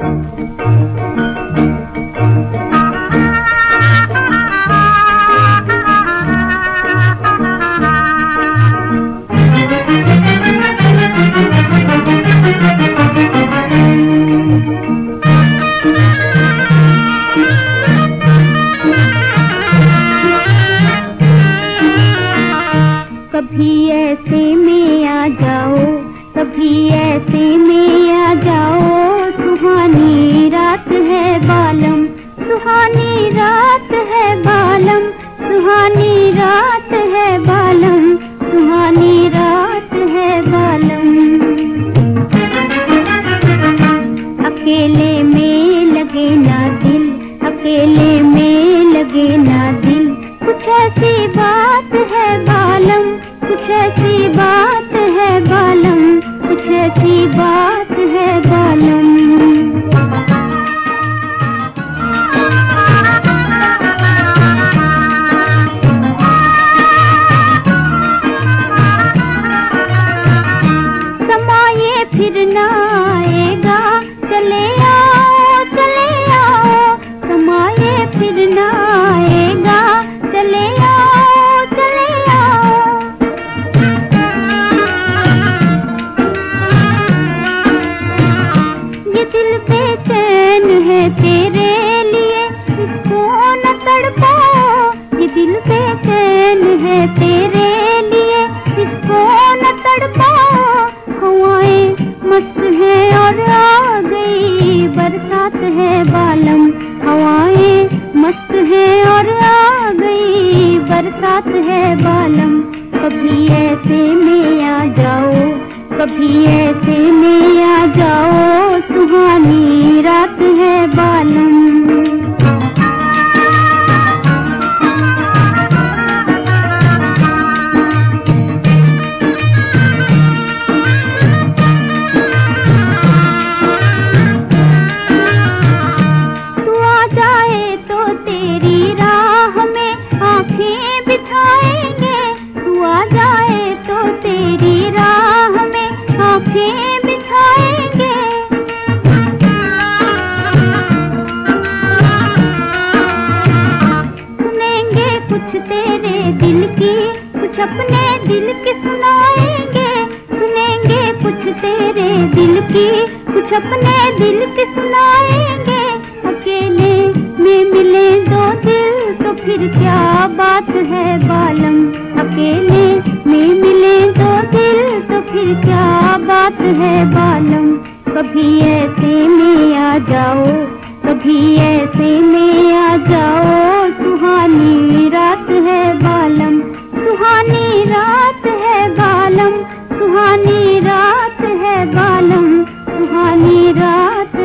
कभी ऐसे में आ जाओ कभी ऐसे में आ जाओ। सुहानी रात है बालम, सुहानी रात है बालम, सुहानी रात है बालम, सुहानी रात है बालम। अकेले में लगे ना दिल, अकेले में लगे ना दिल, कुछ ऐसी बात तेरे लिए इसको न तड़पाओ ये दिल बेचैन है तेरे लिए। इसको न तड़पाओ हवाएँ मस्त है और आ गई, बरसात है बालम। हवाएँ मस्त है और आ गई, बरसात है बालम। कभी ऐसे में आ जाओ, कभी ऐसे में आ जाओ। दिल की, कुछ अपने दिल की सुनाएँगे। सुनेंगे कुछ तेरे दिल की, कुछ अपने दिल की सुनाएँगे। अकेले में मिले दो दिल तो फिर क्या बात है बालम? अकेले में मिले दो दिल तो फिर क्या बात है बालम? कभी ऐसे में आ जाओ, कभी ऐसे में रात